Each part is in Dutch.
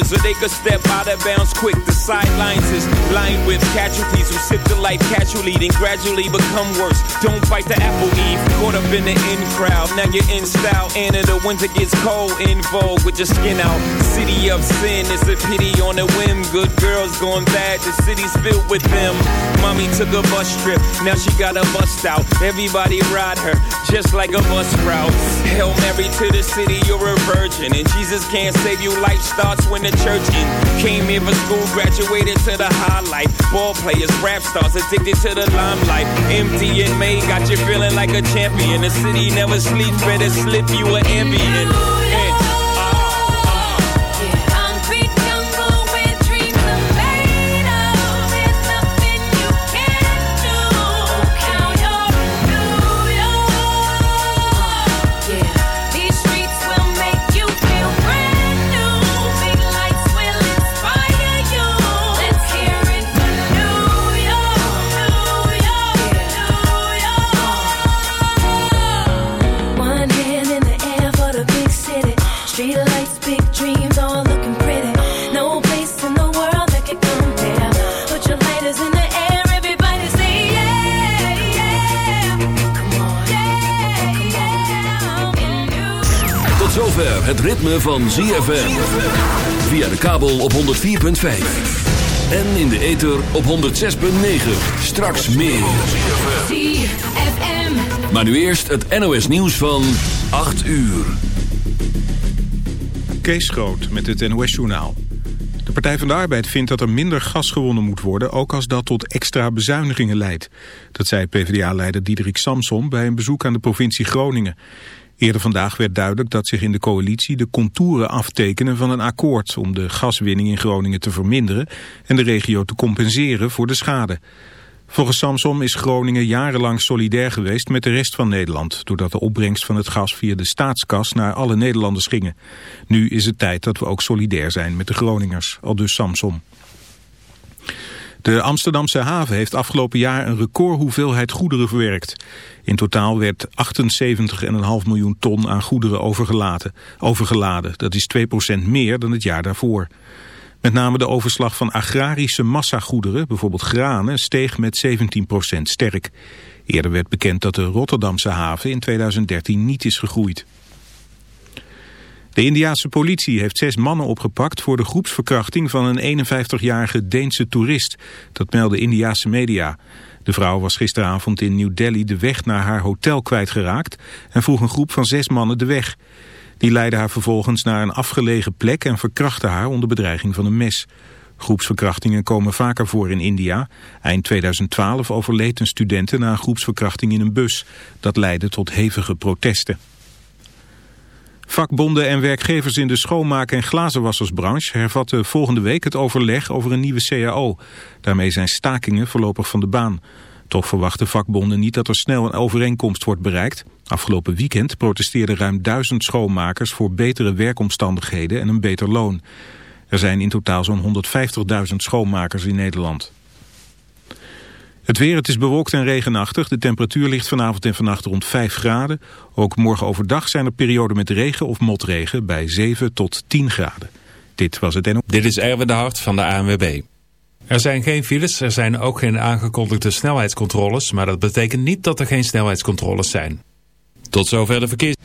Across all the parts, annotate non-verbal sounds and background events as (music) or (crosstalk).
so they could step out of bounds quick. The sidelines is lined with casualties who sip the life casually, then gradually become worse. Don't fight the apple eve, caught up in the in crowd. Now you're in style, and in the winter gets cold, in vogue with your skin out. City of sin, it's a pity on a whim. Good girls going bad, the city's filled with them. Mommy took a bus trip, now she got a bust out. Everybody ride her, just like a bus route. Hail Mary to the city, you're a virgin. And Jesus can't save you, life starts when the church in. Came here for school, graduated to the highlight. Ball players, rap stars, addicted to the limelight. Empty and May got you feeling like a champion. The city never sleeps, better slip you an ambient. Het ritme van ZFM. Via de kabel op 104.5. En in de ether op 106.9. Straks meer. ZFM. Maar nu eerst het NOS nieuws van 8 uur. Kees Groot met het NOS journaal. De Partij van de Arbeid vindt dat er minder gas gewonnen moet worden... ook als dat tot extra bezuinigingen leidt. Dat zei PvdA-leider Diederik Samsom bij een bezoek aan de provincie Groningen. Eerder vandaag werd duidelijk dat zich in de coalitie de contouren aftekenen van een akkoord om de gaswinning in Groningen te verminderen en de regio te compenseren voor de schade. Volgens Samsom is Groningen jarenlang solidair geweest met de rest van Nederland, doordat de opbrengst van het gas via de staatskas naar alle Nederlanders gingen. Nu is het tijd dat we ook solidair zijn met de Groningers, al dus Samsom. De Amsterdamse haven heeft afgelopen jaar een recordhoeveelheid goederen verwerkt. In totaal werd 78,5 miljoen ton aan goederen overgeladen. Dat is 2% meer dan het jaar daarvoor. Met name de overslag van agrarische massagoederen, bijvoorbeeld granen, steeg met 17% sterk. Eerder werd bekend dat de Rotterdamse haven in 2013 niet is gegroeid. De Indiaanse politie heeft zes mannen opgepakt voor de groepsverkrachting van een 51-jarige Deense toerist. Dat melden Indiaanse media. De vrouw was gisteravond in New Delhi de weg naar haar hotel kwijtgeraakt en vroeg een groep van zes mannen de weg. Die leidden haar vervolgens naar een afgelegen plek en verkrachten haar onder bedreiging van een mes. Groepsverkrachtingen komen vaker voor in India. Eind 2012 overleed een studenten na een groepsverkrachting in een bus. Dat leidde tot hevige protesten. Vakbonden en werkgevers in de schoonmaak- en glazenwassersbranche hervatten volgende week het overleg over een nieuwe CAO. Daarmee zijn stakingen voorlopig van de baan. Toch verwachten vakbonden niet dat er snel een overeenkomst wordt bereikt. Afgelopen weekend protesteerden ruim duizend schoonmakers voor betere werkomstandigheden en een beter loon. Er zijn in totaal zo'n 150.000 schoonmakers in Nederland. Het weer, het is bewolkt en regenachtig. De temperatuur ligt vanavond en vannacht rond 5 graden. Ook morgen overdag zijn er perioden met regen of motregen bij 7 tot 10 graden. Dit was het NO. Dit is Erwin de Hart van de ANWB. Er zijn geen files, er zijn ook geen aangekondigde snelheidscontroles... maar dat betekent niet dat er geen snelheidscontroles zijn. Tot zover de verkeers...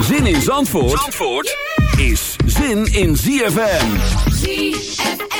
Zin in Zandvoort, Zandvoort is zin in ZFM. ZFM.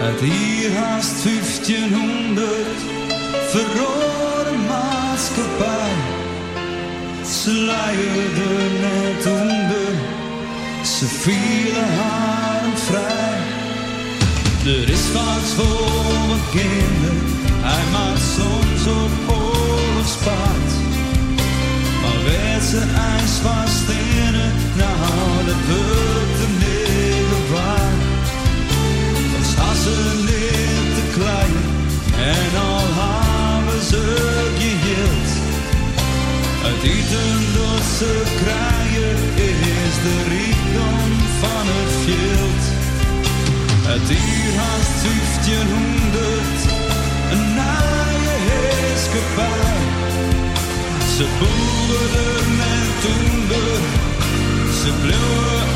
Uit hier haast 1500 verrode maatschappij. Ze luierde net onder, ze vielen haar vrij. Er is vaak voor wat kinderen, hij maakt soms op oorlogspaard. Maar werd ze ijs vast in het, nou dat wordt de Niet te klein en al hebben ze geheeld. Het eten dat ze krijgen is de rijkdom van het veld. Het hier haast 1500, een naaie heerskepaar. Ze boeren en toender, ze bleven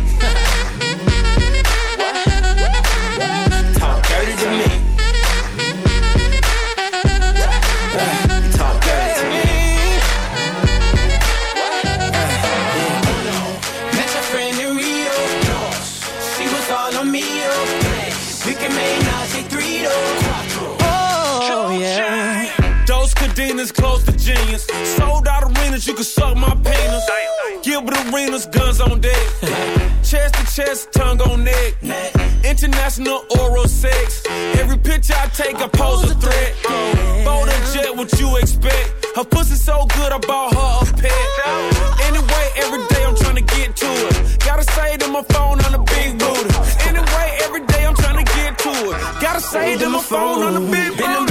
Cadenas close to genius. Sold out arenas, you can suck my penis. Gilbert Arenas, guns on deck. (laughs) chest to chest, tongue on neck. International oral sex. Every picture I take, I pose a threat. Bold and jet, what you expect? Her pussy so good, I bought her a pet. Anyway, every day I'm trying to get to it. Gotta say to my phone on the big booty. Anyway, every day I'm trying to get to it. Gotta say to my phone on the big booty.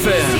ZFM.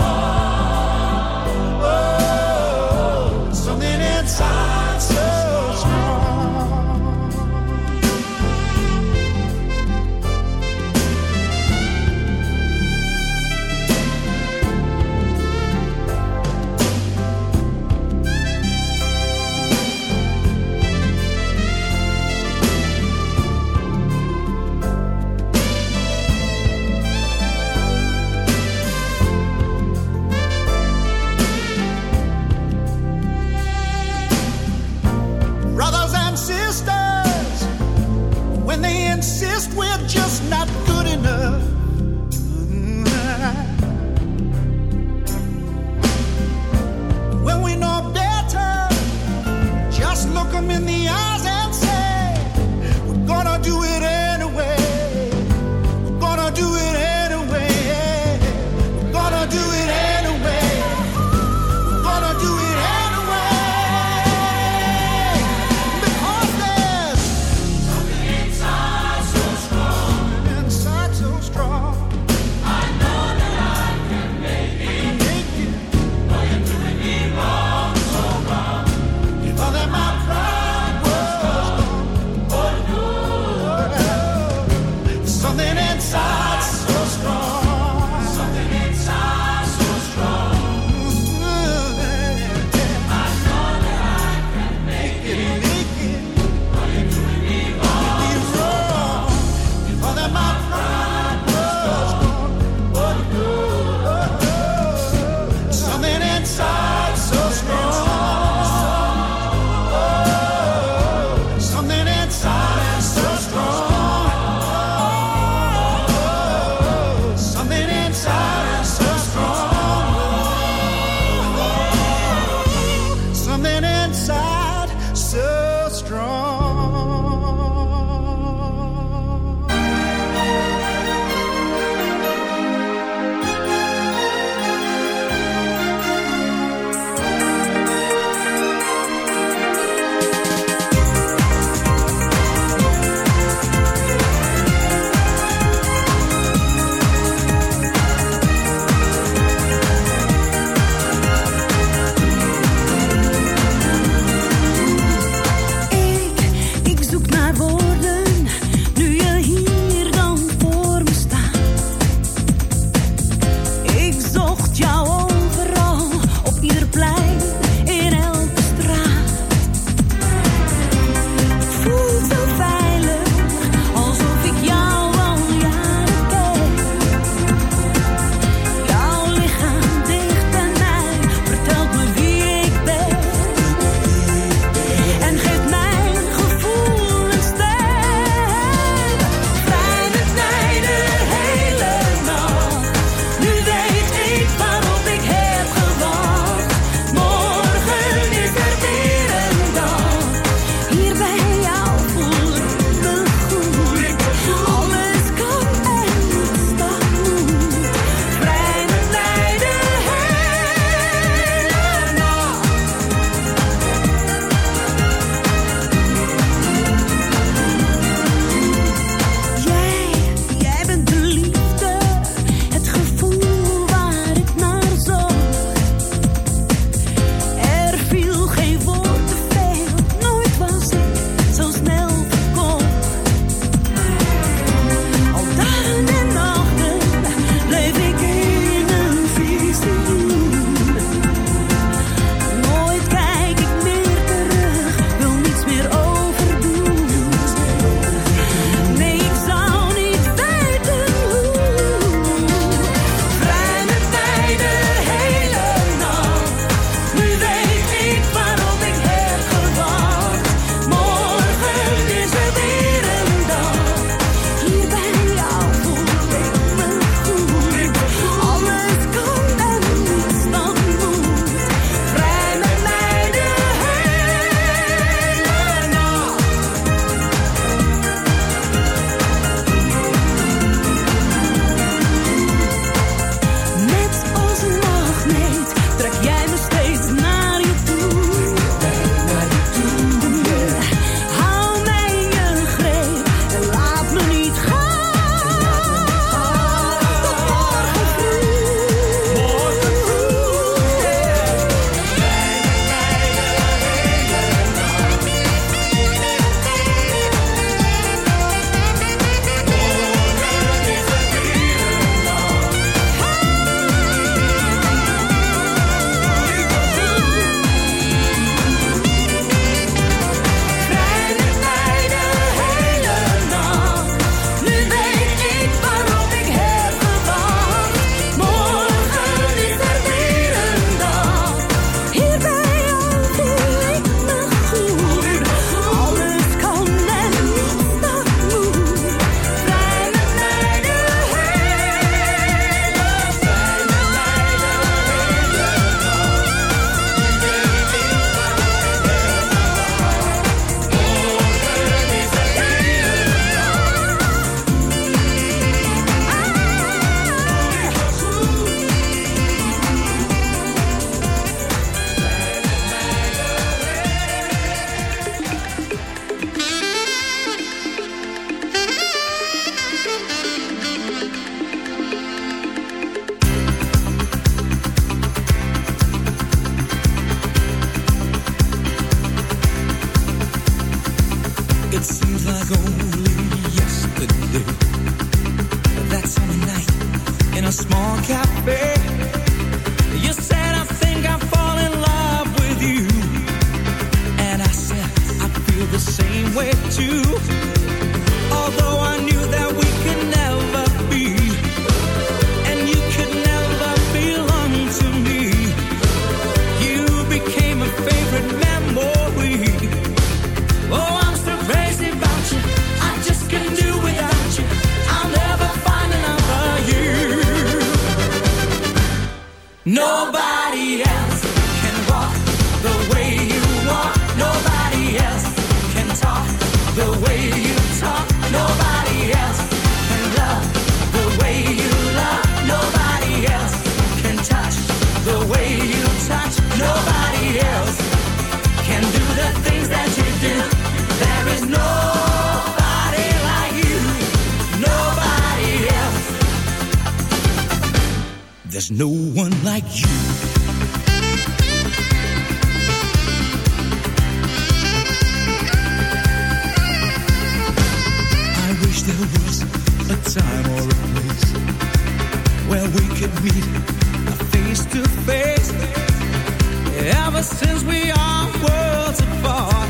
since we are worlds apart.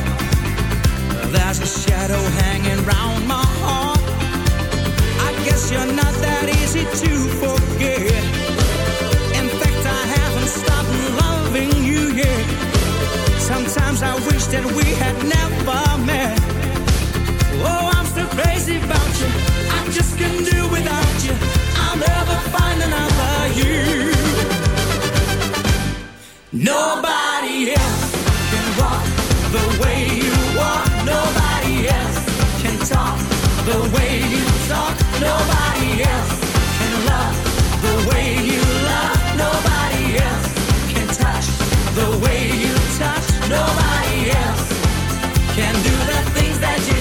There's a shadow my heart. I guess you're not that easy to forget. In fact, I haven't stopped loving you yet. Sometimes I wish that we had never met. Oh, I'm crazy about you. I just can't do without you. I'll never find another you. Nobody